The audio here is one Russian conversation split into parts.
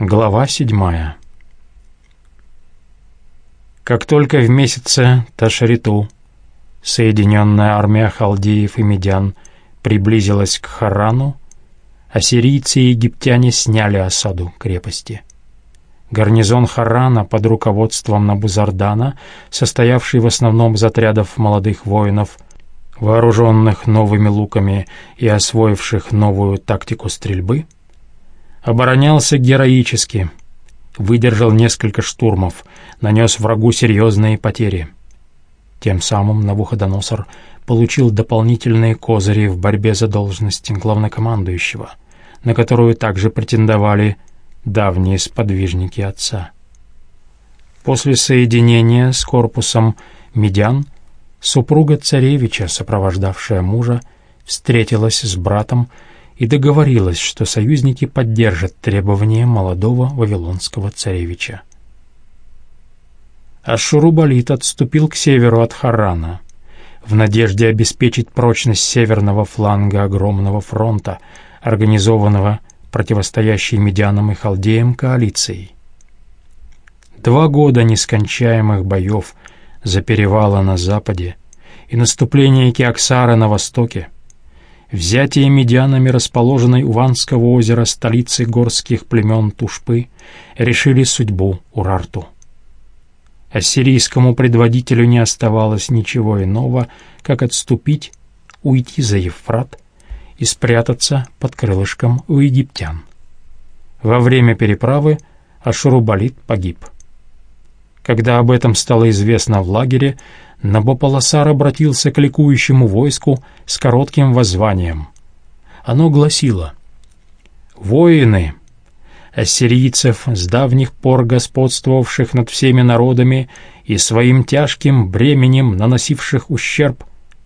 Глава седьмая Как только в месяце Ташриту соединенная армия халдеев и медян приблизилась к Харану, ассирийцы и египтяне сняли осаду крепости. Гарнизон Харана под руководством Набузардана, состоявший в основном из отрядов молодых воинов, вооруженных новыми луками и освоивших новую тактику стрельбы, Оборонялся героически, выдержал несколько штурмов, нанес врагу серьезные потери. Тем самым Навуходоносор получил дополнительные козыри в борьбе за должность главнокомандующего, на которую также претендовали давние сподвижники отца. После соединения с корпусом медян супруга царевича, сопровождавшая мужа, встретилась с братом и договорилась, что союзники поддержат требования молодого вавилонского царевича. Ашурубалит отступил к северу от Харана, в надежде обеспечить прочность северного фланга огромного фронта, организованного противостоящей медянам и халдеям коалицией. Два года нескончаемых боев за перевала на западе и наступление Кеоксара на востоке Взятие медианами расположенной у Ванского озера столицы горских племен Тушпы решили судьбу Урарту. Ассирийскому предводителю не оставалось ничего иного, как отступить, уйти за Евфрат и спрятаться под крылышком у египтян. Во время переправы Ашурубалит погиб. Когда об этом стало известно в лагере, Набополосар обратился к ликующему войску с коротким воззванием. Оно гласило «Воины, ассирийцев, с давних пор господствовавших над всеми народами и своим тяжким бременем наносивших ущерб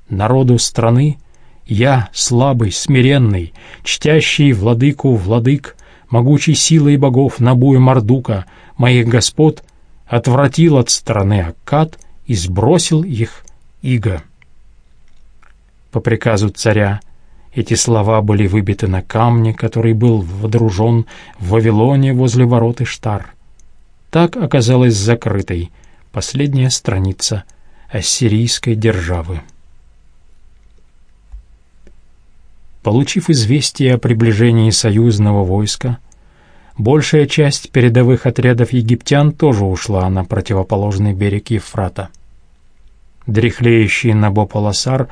народу страны, я, слабый, смиренный, чтящий владыку владык, могучей силой богов Набу и Мардука, моих господ, отвратил от страны Аккад — и сбросил их иго. По приказу царя эти слова были выбиты на камне, который был водружен в Вавилоне возле ворот Иштар. Так оказалась закрытой последняя страница ассирийской державы. Получив известие о приближении союзного войска, большая часть передовых отрядов египтян тоже ушла на противоположный берег Ефрата. Дряхлеющий Набополосар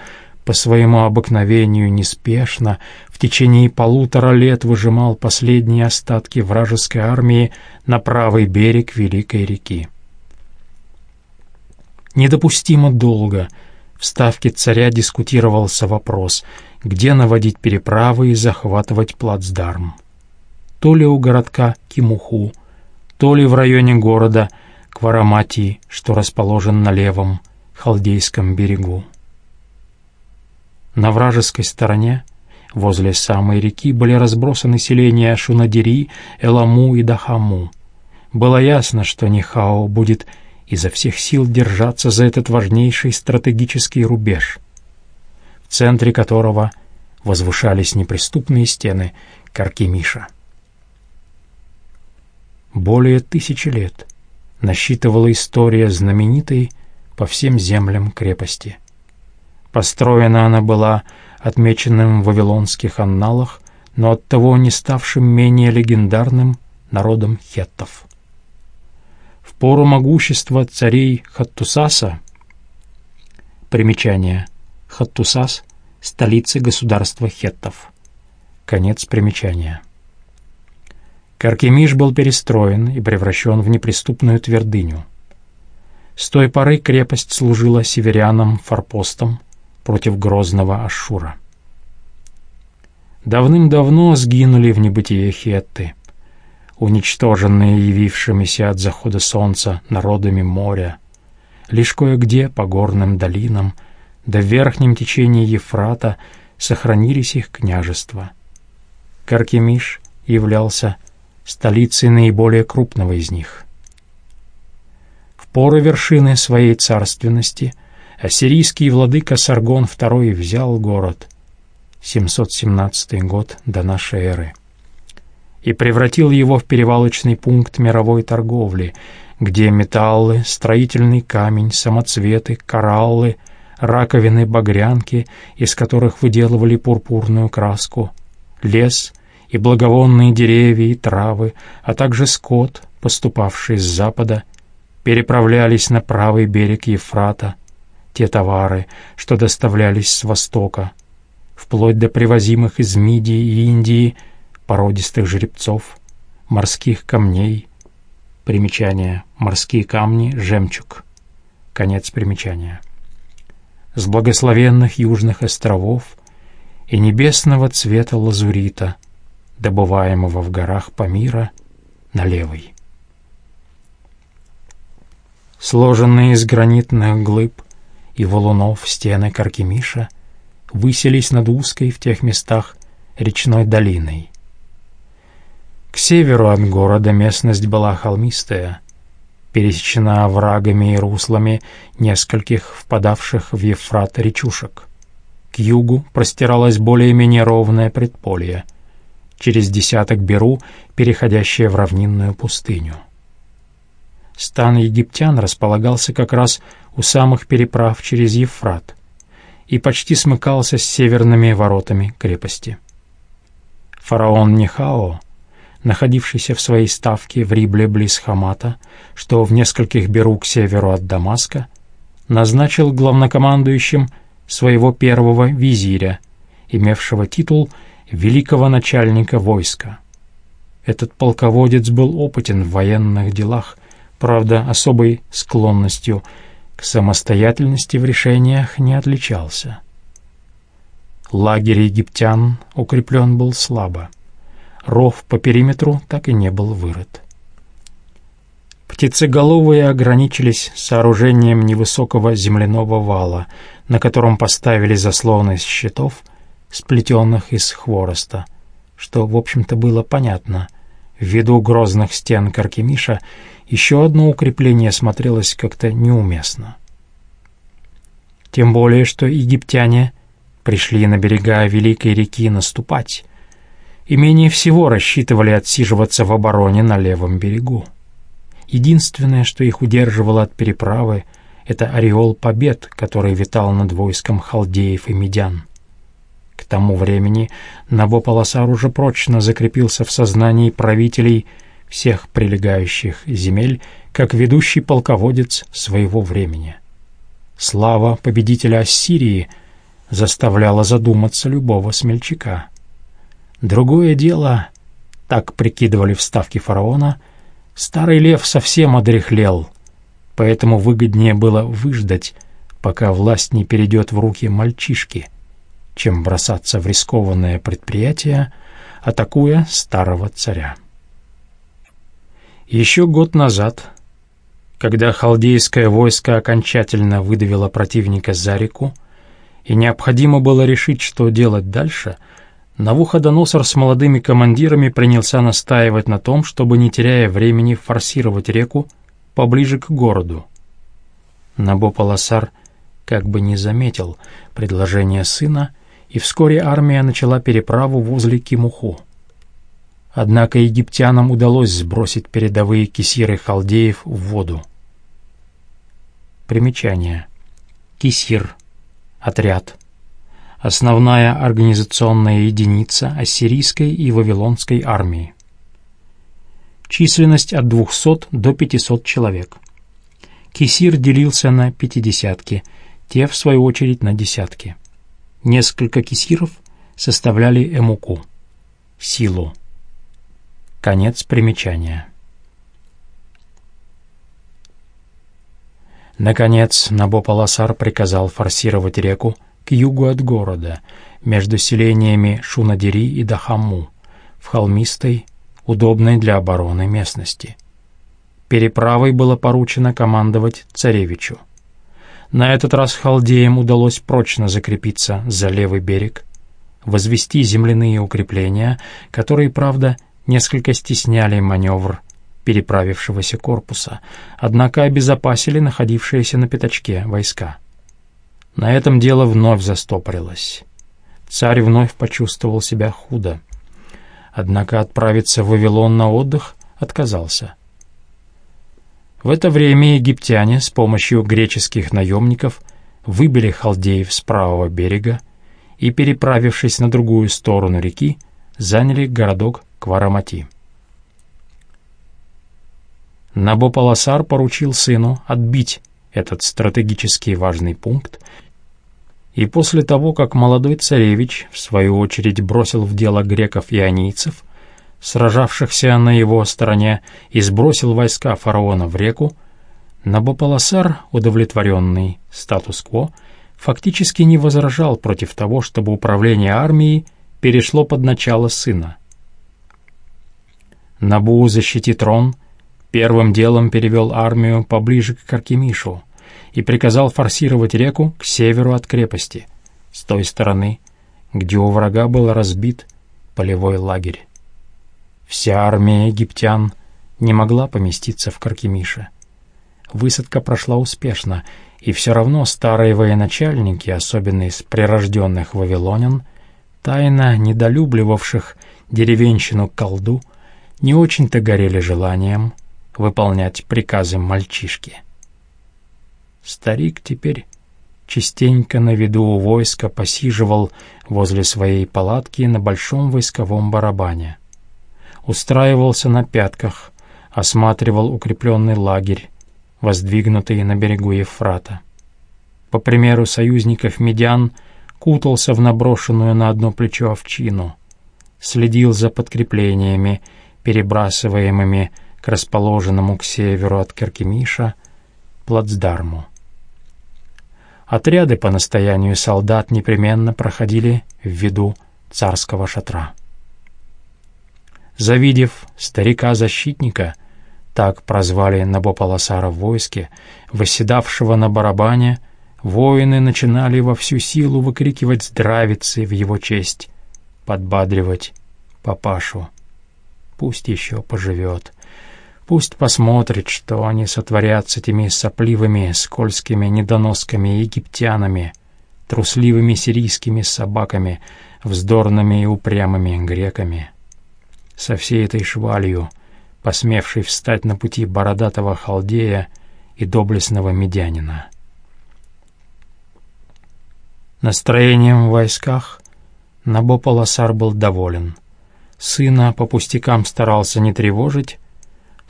по своему обыкновению неспешно в течение полутора лет выжимал последние остатки вражеской армии на правый берег Великой реки. Недопустимо долго в ставке царя дискутировался вопрос, где наводить переправы и захватывать плацдарм. То ли у городка Кимуху, то ли в районе города Квараматии, что расположен на левом, Халдейском берегу. На вражеской стороне, возле самой реки, были разбросаны селения Шунадири, Эламу и Дахаму. Было ясно, что Нихао будет изо всех сил держаться за этот важнейший стратегический рубеж, в центре которого возвышались неприступные стены Каркемиша. Более тысячи лет насчитывала история знаменитой по всем землям крепости. Построена она была отмеченным в вавилонских анналах, но оттого не ставшим менее легендарным народом хеттов. В пору могущества царей Хаттусаса Примечание. Хаттусас — столица государства хеттов. Конец примечания. Каркемиш был перестроен и превращен в неприступную твердыню — с той поры крепость служила северянам форпостом против грозного Ашура. Давным-давно сгинули в небытие хетты, уничтоженные явившимися от захода солнца народами моря, лишь кое-где по горным долинам да в верхнем течении Ефрата сохранились их княжества. Каркемиш являлся столицей наиболее крупного из них пору вершины своей царственности ассирийский владыка Саргон II взял город, 717 год до нашей эры, и превратил его в перевалочный пункт мировой торговли, где металлы, строительный камень, самоцветы, кораллы, раковины, багрянки, из которых выделывали пурпурную краску, лес и благовонные деревья и травы, а также скот, поступавший с запада, переправлялись на правый берег Ефрата, те товары, что доставлялись с востока, вплоть до привозимых из Мидии и Индии породистых жеребцов, морских камней. Примечание. Морские камни, жемчуг. Конец примечания. С благословенных южных островов и небесного цвета лазурита, добываемого в горах Памира на левой. Сложенные из гранитных глыб и валунов стены Каркемиша высились над узкой в тех местах речной долиной. К северу от города местность была холмистая, пересечена оврагами и руслами нескольких впадавших в Ефрат речушек. К югу простиралось более-менее ровное предполье, через десяток беру, переходящее в равнинную пустыню. Стан египтян располагался как раз у самых переправ через Ефрат и почти смыкался с северными воротами крепости. Фараон Нехао, находившийся в своей ставке в Рибле близ Хамата, что в нескольких беру к северу от Дамаска, назначил главнокомандующим своего первого визиря, имевшего титул великого начальника войска. Этот полководец был опытен в военных делах правда, особой склонностью к самостоятельности в решениях не отличался. Лагерь египтян укреплен был слабо. Ров по периметру так и не был вырыт. Птицеголовые ограничились сооружением невысокого земляного вала, на котором поставили заслоны из щитов, сплетенных из хвороста, что, в общем-то, было понятно. Ввиду грозных стен Каркемиша еще одно укрепление смотрелось как-то неуместно. Тем более, что египтяне пришли на берега Великой реки наступать и менее всего рассчитывали отсиживаться в обороне на левом берегу. Единственное, что их удерживало от переправы, это ореол побед, который витал над войском халдеев и медян. Тому времени Набополосар уже прочно закрепился в сознании правителей всех прилегающих земель как ведущий полководец своего времени. Слава победителя Ассирии заставляла задуматься любого смельчака. Другое дело, так прикидывали вставки фараона, старый лев совсем одряхлел, поэтому выгоднее было выждать, пока власть не перейдет в руки мальчишки, чем бросаться в рискованное предприятие, атакуя старого царя. Еще год назад, когда халдейское войско окончательно выдавило противника за реку, и необходимо было решить, что делать дальше, Навуходоносор с молодыми командирами принялся настаивать на том, чтобы, не теряя времени, форсировать реку поближе к городу. Набополосар как бы не заметил предложение сына, и вскоре армия начала переправу возле Кимуху. Однако египтянам удалось сбросить передовые кисиры халдеев в воду. Примечание. Кисир. Отряд. Основная организационная единица ассирийской и вавилонской армии. Численность от 200 до 500 человек. Кисир делился на пятидесятки, те, в свою очередь, на десятки. Несколько кисиров составляли эмуку, силу. Конец примечания. Наконец, Набополосар приказал форсировать реку к югу от города, между селениями Шунадири и Дахаму, в холмистой, удобной для обороны местности. Переправой было поручено командовать царевичу. На этот раз халдеям удалось прочно закрепиться за левый берег, возвести земляные укрепления, которые, правда, несколько стесняли маневр переправившегося корпуса, однако обезопасили находившиеся на пятачке войска. На этом дело вновь застопорилось. Царь вновь почувствовал себя худо. однако отправиться в Вавилон на отдых отказался. В это время египтяне с помощью греческих наемников выбили халдеев с правого берега и, переправившись на другую сторону реки, заняли городок Кварамати. Набополосар поручил сыну отбить этот стратегически важный пункт, и после того, как молодой царевич, в свою очередь, бросил в дело греков и анийцев, сражавшихся на его стороне, и сбросил войска фараона в реку, Набополосар, удовлетворенный статус-кво, фактически не возражал против того, чтобы управление армией перешло под начало сына. Набу защити трон, первым делом перевел армию поближе к Каркемишу и приказал форсировать реку к северу от крепости, с той стороны, где у врага был разбит полевой лагерь. Вся армия египтян не могла поместиться в Каркемише. Высадка прошла успешно, и все равно старые военачальники, особенно из прирожденных вавилонян, тайно недолюбливавших деревенщину колду, не очень-то горели желанием выполнять приказы мальчишки. Старик теперь частенько на виду у войска посиживал возле своей палатки на большом войсковом барабане. Устраивался на пятках, осматривал укрепленный лагерь, воздвигнутый на берегу Ефрата. По примеру союзников медян, кутался в наброшенную на одно плечо овчину, следил за подкреплениями, перебрасываемыми к расположенному к северу от Керкемиша плацдарму. Отряды по настоянию солдат непременно проходили в виду царского шатра. Завидев старика-защитника, так прозвали Набополосара в войске, восседавшего на барабане, воины начинали во всю силу выкрикивать здравицы в его честь, подбадривать папашу. Пусть еще поживет. Пусть посмотрит, что они сотворят с этими сопливыми, скользкими недоноскими египтянами, трусливыми сирийскими собаками, вздорными и упрямыми греками. Со всей этой швалью, посмевшей встать на пути бородатого халдея и доблестного медянина. Настроением в войсках Набополосар был доволен. Сына по пустякам старался не тревожить,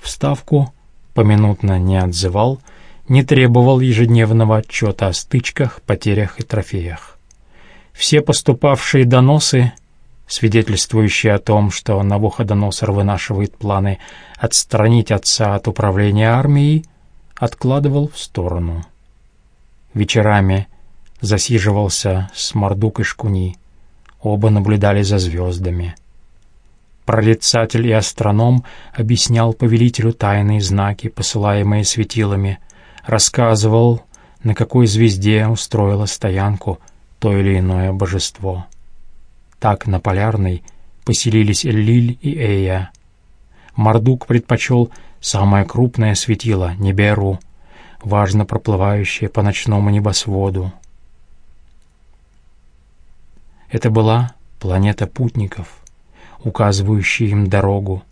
Вставку поминутно не отзывал, не требовал ежедневного отчета о стычках, потерях и трофеях. Все поступавшие доносы, свидетельствующие о том, что Навуходоносор вынашивает планы отстранить отца от управления армией, откладывал в сторону. Вечерами засиживался с Мордук и Шкуни, оба наблюдали за звездами — Прорицатель и астроном объяснял повелителю тайные знаки, посылаемые светилами, рассказывал, на какой звезде устроило стоянку то или иное божество. Так на Полярной поселились Эллиль и Эя. Мардук предпочел самое крупное светило — Неберу, важно проплывающее по ночному небосводу. Это была планета путников — указывающий им дорогу,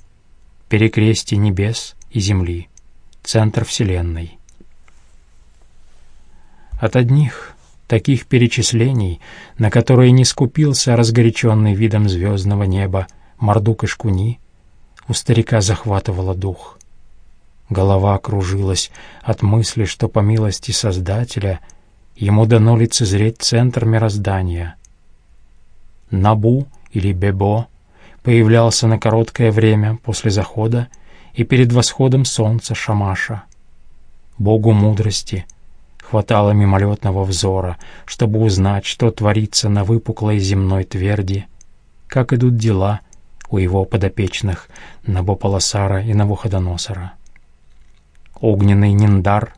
перекрестие небес и земли, центр Вселенной. От одних таких перечислений, на которые не скупился разгоряченный видом звездного неба Мордук и Шкуни, у старика захватывало дух. Голова кружилась от мысли, что по милости Создателя ему дано лицезреть центр мироздания. Набу или Бебо появлялся на короткое время после захода и перед восходом солнца Шамаша. Богу мудрости хватало мимолетного взора, чтобы узнать, что творится на выпуклой земной тверди, как идут дела у его подопечных Набополосара и Навуходоносора. Огненный Ниндар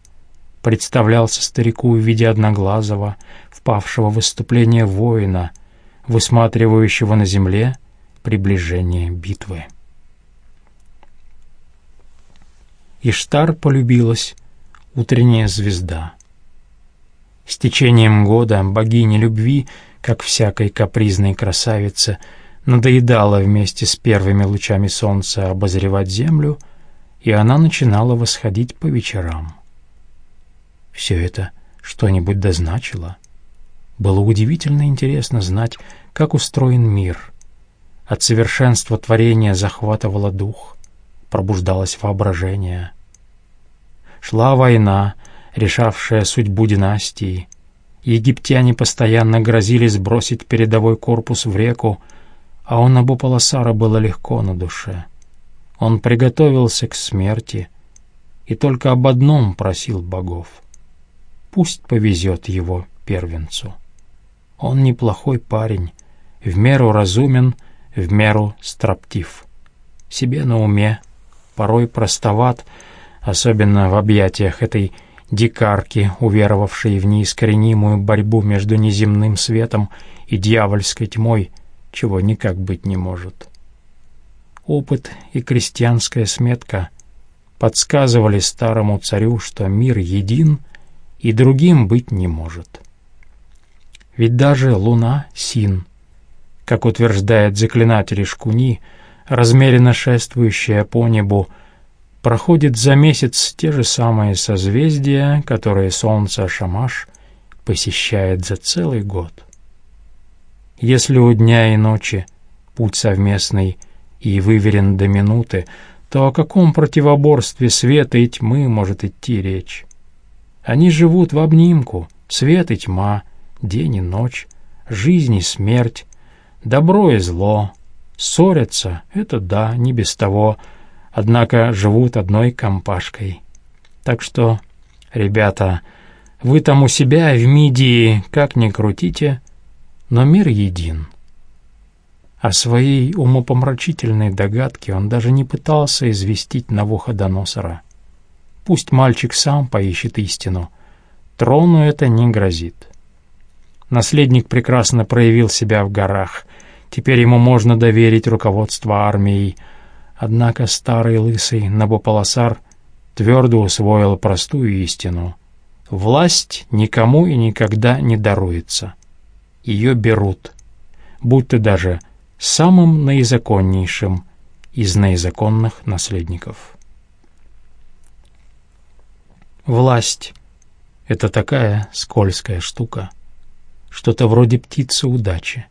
представлялся старику в виде одноглазого, впавшего в выступление воина, высматривающего на земле приближение битвы. Иштар полюбилась утренняя звезда. С течением года богиня любви, как всякой капризной красавице, Надоедало вместе с первыми лучами солнца обозревать землю, и она начинала восходить по вечерам. Все это что-нибудь дозначило. Было удивительно интересно знать, как устроен мир. От совершенства творения захватывало дух, пробуждалось воображение. Шла война, решавшая судьбу династии. Египтяне постоянно грозили сбросить передовой корпус в реку, а у Набополосара было легко на душе. Он приготовился к смерти и только об одном просил богов. Пусть повезет его первенцу. Он неплохой парень, в меру разумен, в меру строптив. Себе на уме, порой простоват, особенно в объятиях этой дикарки, уверовавшей в неискоренимую борьбу между неземным светом и дьявольской тьмой, чего никак быть не может. Опыт и крестьянская сметка подсказывали старому царю, что мир един и другим быть не может. Ведь даже луна — син, как утверждает заклинатель Шкуни, размеренно шествующая по небу, проходит за месяц те же самые созвездия, которые солнце Шамаш посещает за целый год. Если у дня и ночи путь совместный и выверен до минуты, то о каком противоборстве света и тьмы может идти речь? Они живут в обнимку, свет и тьма — день и ночь, жизнь и смерть, добро и зло. Ссорятся, это да, не без того, однако живут одной компашкой. Так что, ребята, вы там у себя в Мидии как ни крутите, но мир един. О своей умопомрачительной догадке он даже не пытался известить Навуходоносора. Пусть мальчик сам поищет истину. Трону это не грозит. Наследник прекрасно проявил себя в горах. Теперь ему можно доверить руководство армией. Однако старый лысый Набополосар твердо усвоил простую истину. Власть никому и никогда не даруется. Ее берут, будь то даже самым наизаконнейшим из наизаконных наследников. Власть — это такая скользкая штука — что-то вроде птицы удачи.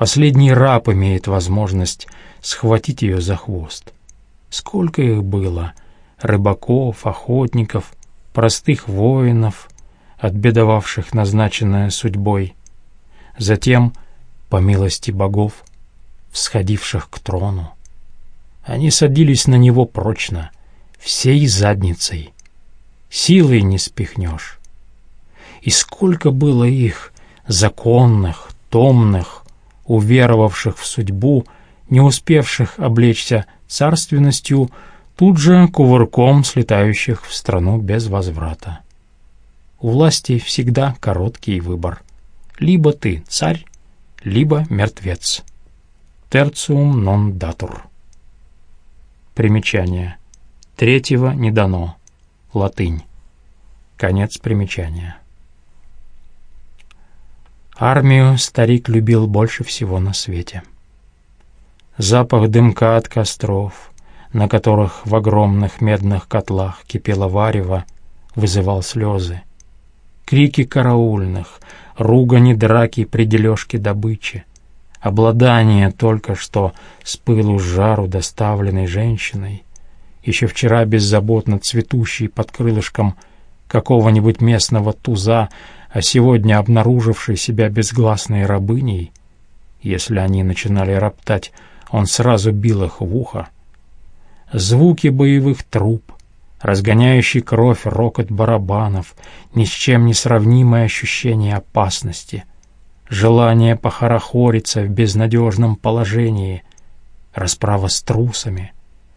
Последний раб имеет возможность схватить ее за хвост. Сколько их было, рыбаков, охотников, простых воинов, отбедовавших назначенное судьбой. Затем, по милости богов, всходивших к трону. Они садились на него прочно, всей задницей. Силой не спихнешь. И сколько было их, законных, томных, уверовавших в судьбу, не успевших облечься царственностью, тут же кувырком слетающих в страну без возврата. У власти всегда короткий выбор. Либо ты царь, либо мертвец. Терциум нон датур. Примечание. Третьего не дано. Латынь. Конец примечания. Армию старик любил больше всего на свете. Запах дымка от костров, на которых в огромных медных котлах кипело варево, вызывал слезы. Крики караульных, ругани драки при дележке добычи, обладание только что с пылу жару доставленной женщиной, еще вчера беззаботно цветущей под крылышком какого-нибудь местного туза, а сегодня обнаруживший себя безгласной рабыней, если они начинали роптать, он сразу бил их в ухо. Звуки боевых труб, разгоняющий кровь рокот барабанов, ни с чем не сравнимое ощущение опасности, желание похорохориться в безнадежном положении, расправа с трусами,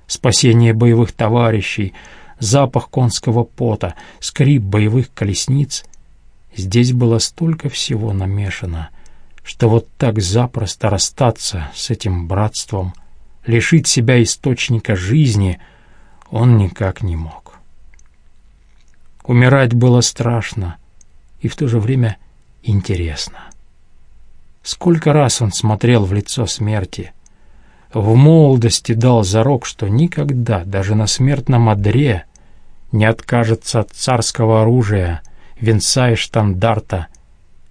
спасение боевых товарищей, запах конского пота, скрип боевых колесниц — Здесь было столько всего намешано, что вот так запросто расстаться с этим братством, лишить себя источника жизни, он никак не мог. Умирать было страшно и в то же время интересно. Сколько раз он смотрел в лицо смерти. В молодости дал зарок, что никогда, даже на смертном одре, не откажется от царского оружия, венца и штандарта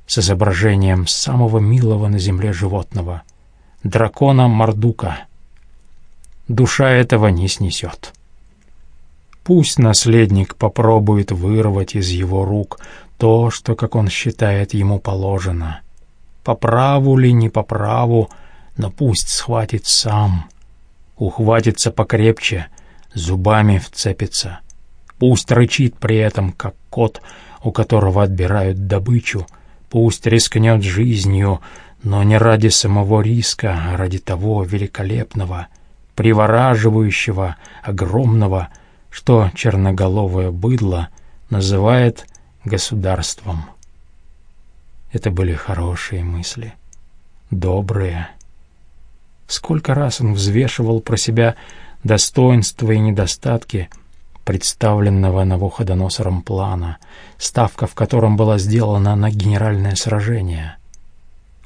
с изображением самого милого на земле животного — дракона Мардука. Душа этого не снесет. Пусть наследник попробует вырвать из его рук то, что, как он считает, ему положено. По праву ли, не по праву, но пусть схватит сам. Ухватится покрепче, зубами вцепится. Пусть рычит при этом, как кот, у которого отбирают добычу. Пусть рискнет жизнью, но не ради самого риска, а ради того великолепного, привораживающего, огромного, что черноголовое быдло называет государством. Это были хорошие мысли, добрые. Сколько раз он взвешивал про себя достоинства и недостатки представленного Навуходоносором плана, ставка в котором была сделана на генеральное сражение.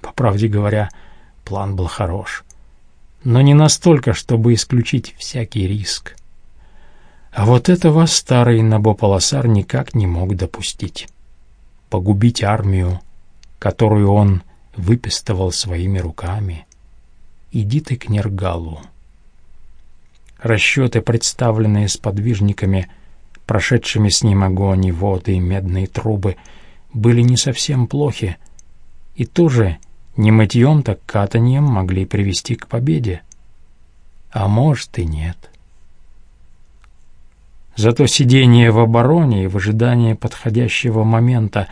По правде говоря, план был хорош, но не настолько, чтобы исключить всякий риск. А вот этого старый Набополосар никак не мог допустить. Погубить армию, которую он выпистывал своими руками. Иди ты к Нергалу. Расчеты, представленные сподвижниками, прошедшими с ним огонь и воды и медные трубы, были не совсем плохи, и тоже не мытьем, так катанием могли привести к победе. А может и нет. — Зато сидение в обороне и в ожидании подходящего момента,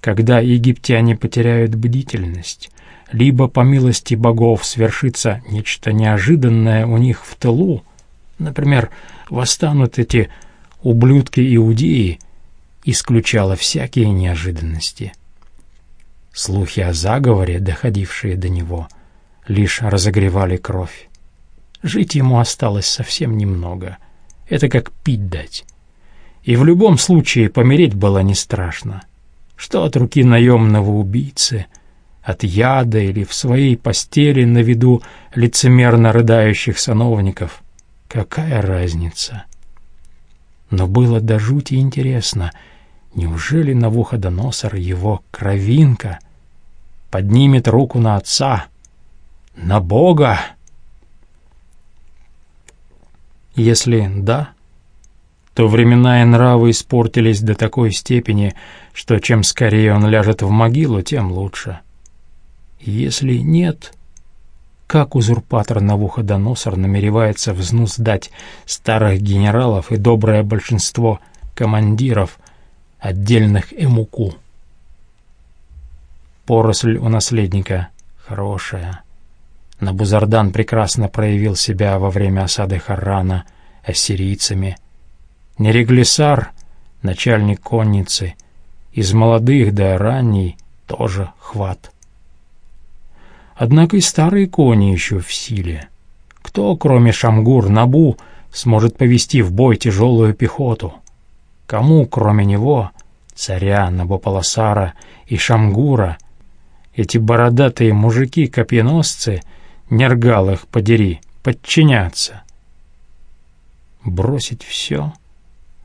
когда египтяне потеряют бдительность, либо, по милости богов, свершится нечто неожиданное у них в тылу, например, восстанут эти ублюдки-иудеи, исключало всякие неожиданности. Слухи о заговоре, доходившие до него, лишь разогревали кровь. Жить ему осталось совсем немного — это как пить дать. И в любом случае помереть было не страшно. Что от руки наемного убийцы, от яда или в своей постели на виду лицемерно рыдающих сановников, какая разница? Но было до жути интересно, неужели Навуходоносор, его кровинка, поднимет руку на отца, на Бога? Если да, то времена и нравы испортились до такой степени, что чем скорее он ляжет в могилу, тем лучше. Если нет, как узурпатор Навуходоносор намеревается взнуздать старых генералов и доброе большинство командиров отдельных эмуку? Поросль у наследника хорошая — Набузардан прекрасно проявил себя во время осады Харрана ассирийцами. Нереглисар, начальник конницы, из молодых до ранней тоже хват. Однако и старые кони еще в силе. Кто, кроме Шамгур, Набу, сможет повести в бой тяжелую пехоту? Кому, кроме него, царя Набополосара и Шамгура, эти бородатые мужики-копьеносцы — Нергал их подери, подчиняться. Бросить все,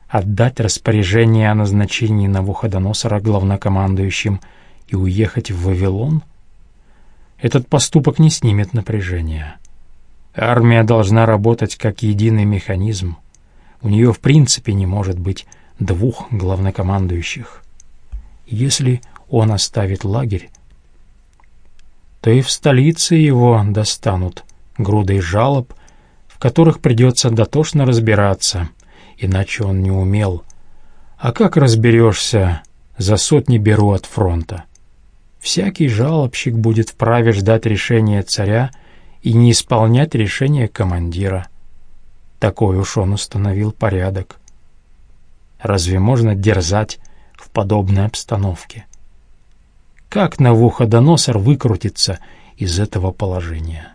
отдать распоряжение о назначении Навуходоносора главнокомандующим и уехать в Вавилон? Этот поступок не снимет напряжения. Армия должна работать как единый механизм. У нее в принципе не может быть двух главнокомандующих. Если он оставит лагерь, то и в столице его достанут грудой жалоб, в которых придется дотошно разбираться, иначе он не умел. А как разберешься, за сотни беру от фронта. Всякий жалобщик будет вправе ждать решения царя и не исполнять решения командира. Такой уж он установил порядок. Разве можно дерзать в подобной обстановке? Как Навуходоносор выкрутится из этого положения?